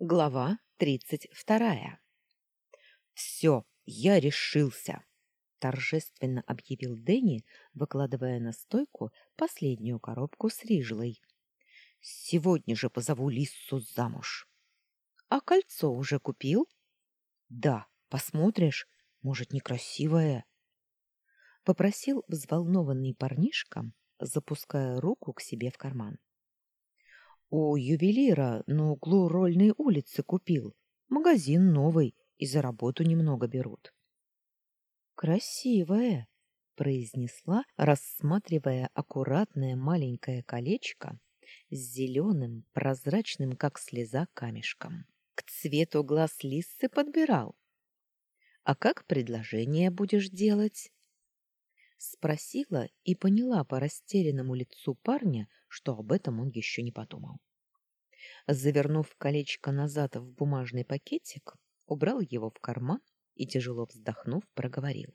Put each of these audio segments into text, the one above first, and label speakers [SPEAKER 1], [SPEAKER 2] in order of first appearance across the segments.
[SPEAKER 1] Глава тридцать вторая. «Все, я решился!» — торжественно объявил Дэнни, выкладывая на стойку последнюю коробку с рижлой. «Сегодня же позову Лиссу замуж». «А кольцо уже купил?» «Да, посмотришь, может, некрасивое?» Попросил взволнованный парнишка, запуская руку к себе в карман. У ювелира на углу Рольной улицы купил. Магазин новый, и за работу немного берут. Красивое, произнесла, рассматривая аккуратное маленькое колечко с зеленым, прозрачным, как слеза, камешком. К цвету глаз лисы подбирал. А как предложение будешь делать? Спросила и поняла по растерянному лицу парня, что об этом он еще не подумал. Завернув колечко назад в бумажный пакетик, убрал его в карман и, тяжело вздохнув, проговорил.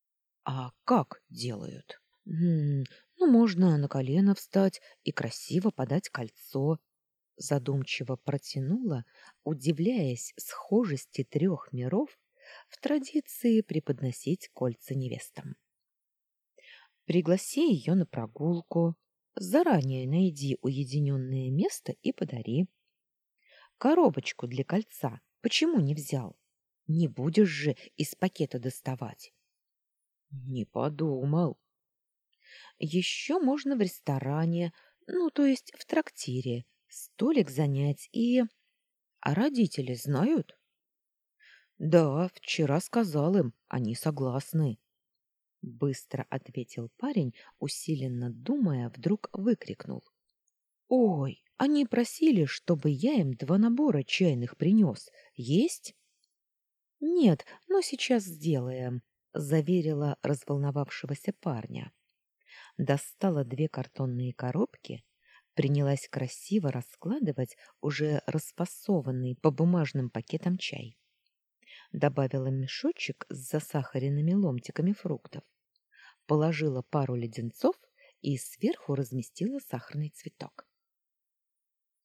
[SPEAKER 1] — А как делают? — Ну, можно на колено встать и красиво подать кольцо. Задумчиво протянула, удивляясь схожести трех миров в традиции преподносить кольца невестам. Пригласи ее на прогулку, заранее найди уединенное место и подари. Коробочку для кольца почему не взял? Не будешь же из пакета доставать. Не подумал. Еще можно в ресторане, ну, то есть в трактире, столик занять и... А родители знают? Да, вчера сказал им, они согласны. — быстро ответил парень, усиленно думая, вдруг выкрикнул. «Ой, они просили, чтобы я им два набора чайных принес. Есть?» «Нет, но сейчас сделаем», — заверила разволновавшегося парня. Достала две картонные коробки, принялась красиво раскладывать уже расфасованный по бумажным пакетам чай добавила мешочек с засахаренными ломтиками фруктов, положила пару леденцов и сверху разместила сахарный цветок.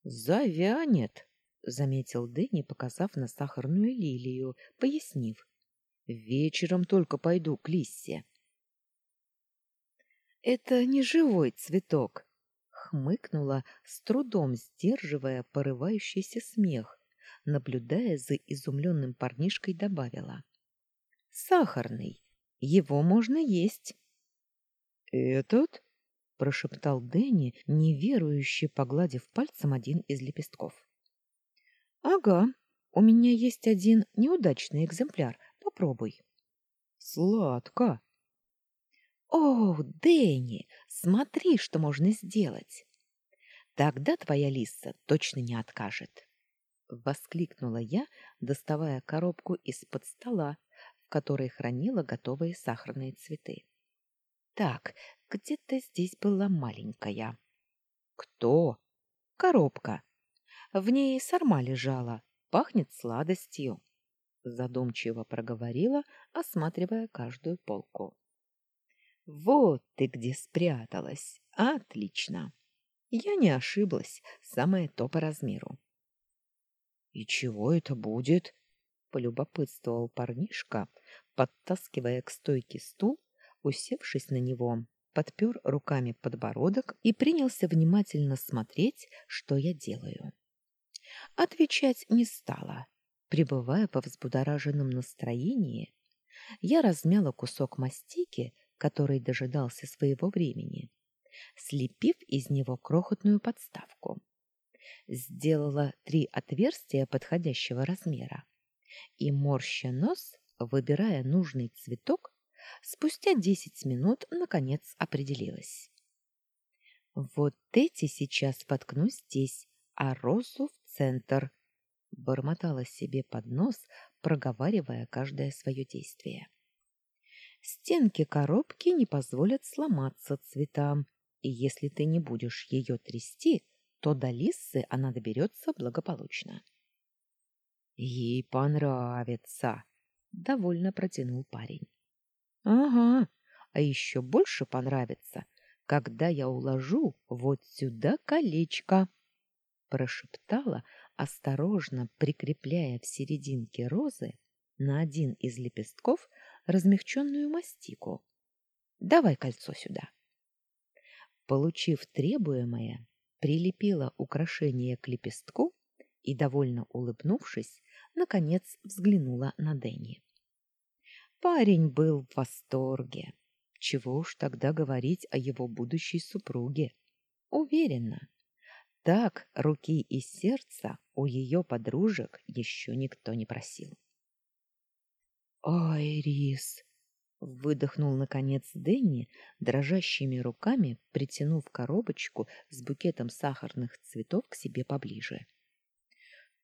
[SPEAKER 1] «Завянет», — заметил Дэнни, показав на сахарную лилию, пояснив. «Вечером только пойду к Лиссе». «Это не живой цветок», — хмыкнула, с трудом сдерживая порывающийся смех, наблюдая за изумленным парнишкой, добавила. «Сахарный. Его можно есть». «Этот?» — прошептал Дэнни, неверующе погладив пальцем один из лепестков. «Ага, у меня есть один неудачный экземпляр. Попробуй». «Сладко». «О, Дэнни, смотри, что можно сделать!» Тогда твоя лиса точно не откажет. — воскликнула я, доставая коробку из-под стола, в которой хранила готовые сахарные цветы. «Так, где-то здесь была маленькая». «Кто?» «Коробка. В ней сарма лежала, пахнет сладостью», — задумчиво проговорила, осматривая каждую полку. «Вот ты где спряталась! Отлично! Я не ошиблась, самое то по размеру. «И чего это будет?» — полюбопытствовал парнишка, подтаскивая к стойке стул, усевшись на него, подпер руками подбородок и принялся внимательно смотреть, что я делаю. Отвечать не стала. Пребывая по взбудораженном настроении, я размяла кусок мастики, который дожидался своего времени, слепив из него крохотную подставку сделала три отверстия подходящего размера и, морща нос, выбирая нужный цветок, спустя десять минут, наконец, определилась. «Вот эти сейчас воткну здесь, а розу в центр», — бормотала себе под нос, проговаривая каждое свое действие. «Стенки коробки не позволят сломаться цветам, и если ты не будешь ее трясти, — то до Лиссы она доберется благополучно. — Ей понравится, — довольно протянул парень. — Ага, а еще больше понравится, когда я уложу вот сюда колечко, — прошептала, осторожно прикрепляя в серединке розы на один из лепестков размягченную мастику. «Давай кольцо сюда». Получив требуемое, прилепила украшение к лепестку и, довольно улыбнувшись, наконец взглянула на Дэнни. Парень был в восторге. Чего уж тогда говорить о его будущей супруге. Уверена, так руки и сердца у ее подружек еще никто не просил. «Айрис!» — выдохнул, наконец, Дэнни, дрожащими руками притянув коробочку с букетом сахарных цветов к себе поближе.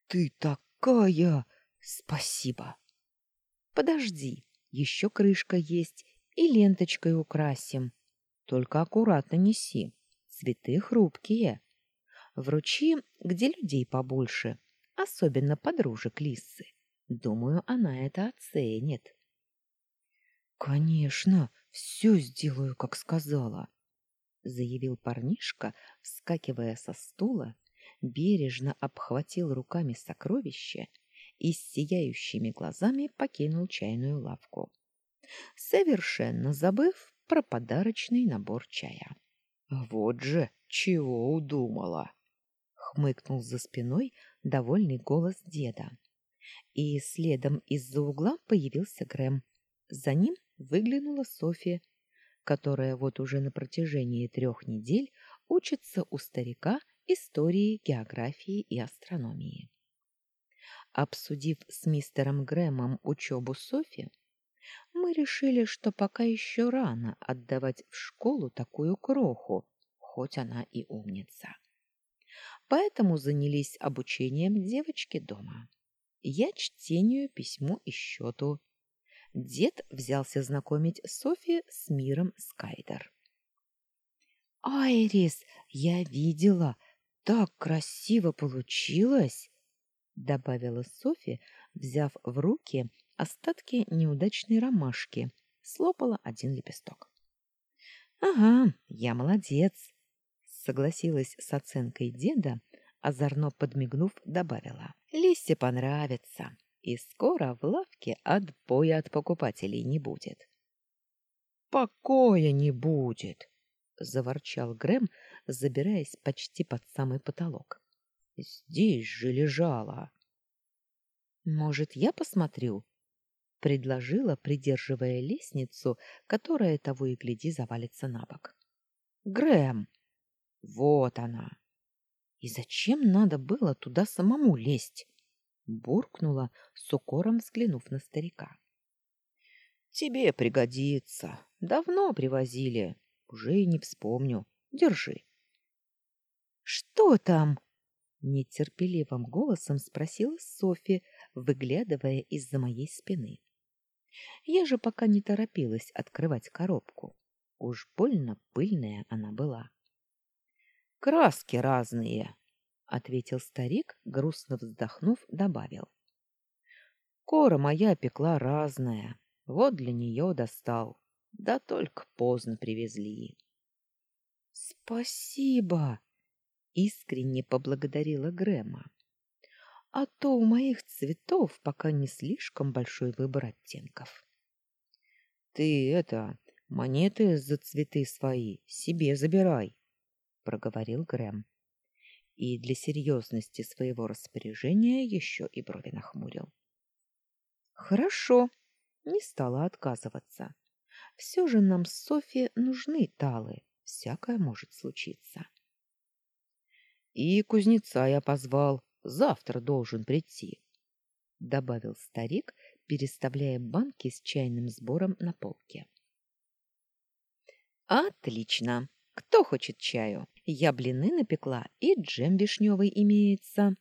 [SPEAKER 1] «Ты такая! Спасибо!» «Подожди, еще крышка есть, и ленточкой украсим. Только аккуратно неси, цветы хрупкие. Вручи, где людей побольше, особенно подружек Лисы. Думаю, она это оценит. Конечно, все сделаю, как сказала, заявил парнишка, вскакивая со стула, бережно обхватил руками сокровище и с сияющими глазами покинул чайную лавку, совершенно забыв про подарочный набор чая. Вот же, чего удумала, хмыкнул за спиной довольный голос деда. И следом из-за угла появился Грэм. За ним выглянула София, которая вот уже на протяжении трех недель учится у старика истории, географии и астрономии. Обсудив с мистером Грэмом учебу Софи, мы решили, что пока еще рано отдавать в школу такую кроху, хоть она и умница. Поэтому занялись обучением девочки дома. Я чтению, письму и счету. Дед взялся знакомить Софи с миром Скайдер. «Айрис, я видела, так красиво получилось!» — добавила Софи, взяв в руки остатки неудачной ромашки, слопала один лепесток. «Ага, я молодец!» — согласилась с оценкой деда, озорно подмигнув, добавила. «Лисе понравится, и скоро в лавке отбоя от покупателей не будет». «Покоя не будет!» — заворчал Грэм, забираясь почти под самый потолок. Здесь же лежала. Может, я посмотрю? предложила, придерживая лестницу, которая того и гляди завалится на бок. Грэм. Вот она. И зачем надо было туда самому лезть? Буркнула, с укором взглянув на старика. Тебе пригодится. Давно привозили. Уже и не вспомню. Держи. Что там? нетерпеливым голосом спросила Софи, выглядывая из-за моей спины. Я же пока не торопилась открывать коробку. Уж больно пыльная она была. Краски разные, ответил старик, грустно вздохнув, добавил. Кора моя пекла разная. Вот для нее достал. Да только поздно привезли. Спасибо, искренне поблагодарила Грэма. А то у моих цветов пока не слишком большой выбор оттенков. Ты это, монеты за цветы свои себе забирай, проговорил Грэм. И для серьезности своего распоряжения еще и брови нахмурил. Хорошо, не стала отказываться. Все же нам с Софи нужны талы, всякое может случиться. И кузнеца я позвал, завтра должен прийти, добавил старик, переставляя банки с чайным сбором на полке. Отлично. Кто хочет чаю? Я блины напекла, и джем вишневый имеется,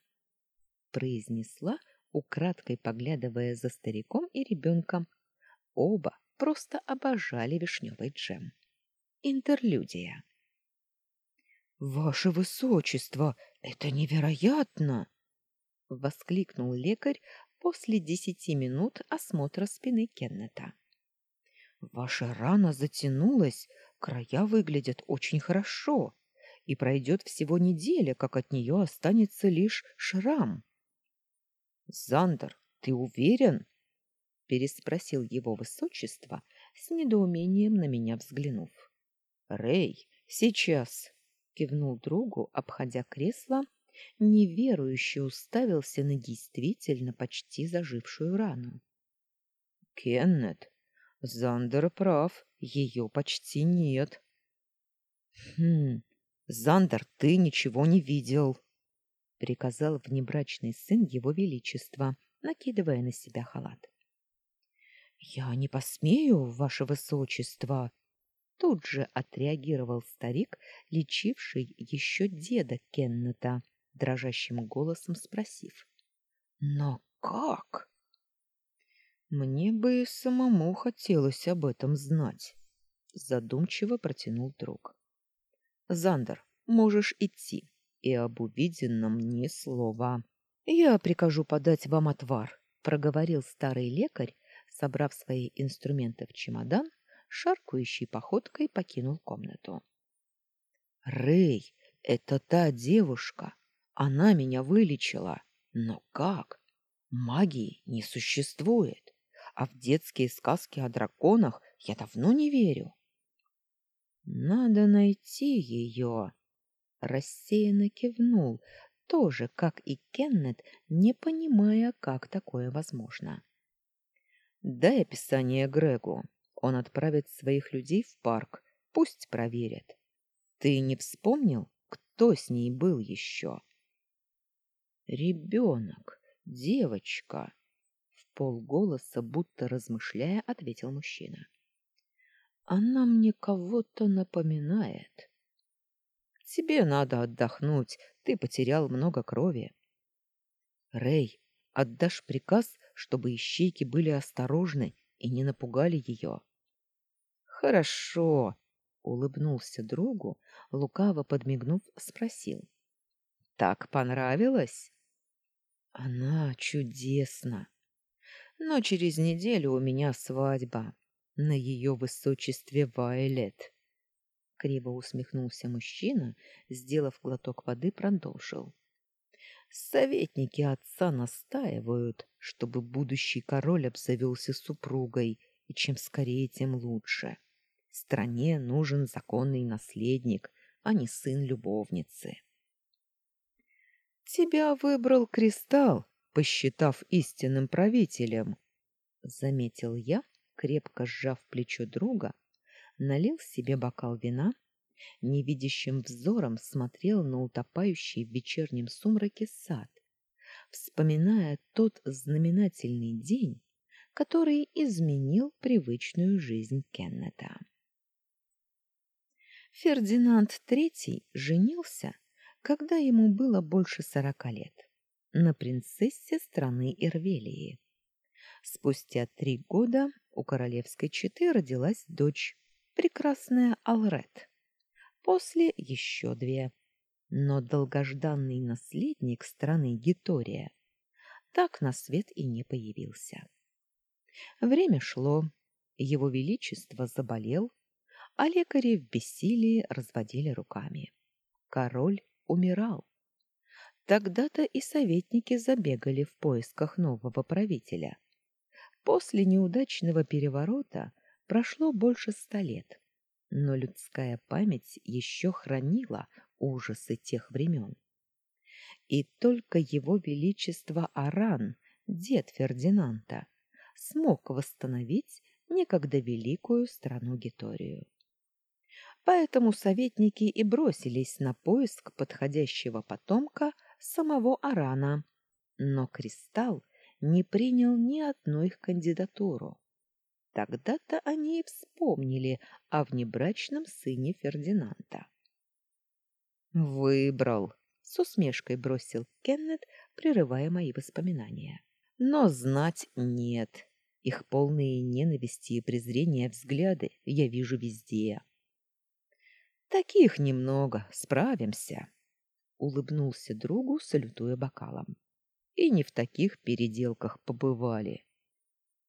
[SPEAKER 1] произнесла, украдкой поглядывая за стариком и ребенком. Оба просто обожали вишневый джем. Интерлюдия. Ваше высочество, это невероятно, воскликнул лекарь после десяти минут осмотра спины Кеннета. Ваша рана затянулась, края выглядят очень хорошо, и пройдет всего неделя, как от нее останется лишь шрам. Зандер, ты уверен? переспросил его высочество, с недоумением на меня взглянув. Рей, сейчас, кивнул другу, обходя кресло, неверующе уставился на действительно почти зажившую рану. Кеннет, Зандер прав, ее почти нет. Хм, Зандер, ты ничего не видел, приказал внебрачный сын его величества, накидывая на себя халат. Я не посмею, ваше высочество, тут же отреагировал старик, лечивший еще деда Кеннета, дрожащим голосом спросив: "Но как?" Мне бы самому хотелось об этом знать, задумчиво протянул друг. Зандер, можешь идти, и об увиденном ни слова. Я прикажу подать вам отвар, проговорил старый лекарь, собрав свои инструменты в чемодан, шаркающей походкой покинул комнату. Рей, это та девушка. Она меня вылечила. Но как? Магии не существует а в детские сказки о драконах я давно не верю. Надо найти ее. Рассеянно кивнул, тоже, как и Кеннет, не понимая, как такое возможно. Дай описание Грегу. Он отправит своих людей в парк, пусть проверят. Ты не вспомнил, кто с ней был еще? Ребенок, девочка полголоса, будто размышляя, ответил мужчина. Она мне кого-то напоминает. Тебе надо отдохнуть, ты потерял много крови. Рей, отдашь приказ, чтобы ищейки были осторожны и не напугали ее. Хорошо, улыбнулся другу, лукаво подмигнув, спросил: Так понравилось? Она чудесна, но через неделю у меня свадьба на ее высочестве Вайлет. Криво усмехнулся мужчина, сделав глоток воды, продолжил. Советники отца настаивают, чтобы будущий король обзавелся супругой, и чем скорее, тем лучше. Стране нужен законный наследник, а не сын любовницы. Тебя выбрал кристалл, посчитав истинным правителем, заметил я, крепко сжав плечо друга, налил себе бокал вина, невидящим взором смотрел на утопающий в вечернем сумраке сад, вспоминая тот знаменательный день, который изменил привычную жизнь Кеннета. Фердинанд III женился, когда ему было больше сорока лет на принцессе страны Ирвелии. Спустя три года у королевской четы родилась дочь, прекрасная Алрет. После еще две. Но долгожданный наследник страны Гитория так на свет и не появился. Время шло, его величество заболел, а лекари в бессилии разводили руками. Король умирал. Тогда-то и советники забегали в поисках нового правителя. После неудачного переворота прошло больше ста лет, но людская память еще хранила ужасы тех времен. И только его величество Аран, дед Фердинанда, смог восстановить некогда великую страну Гиторию. Поэтому советники и бросились на поиск подходящего потомка самого Арана, но Кристалл не принял ни одну их кандидатуру. Тогда-то они и вспомнили о внебрачном сыне Фердинанда. «Выбрал», — с усмешкой бросил Кеннет, прерывая мои воспоминания. «Но знать нет. Их полные ненависти и презрения взгляды я вижу везде». «Таких немного, справимся» улыбнулся другу, салютуя бокалом. И не в таких переделках побывали.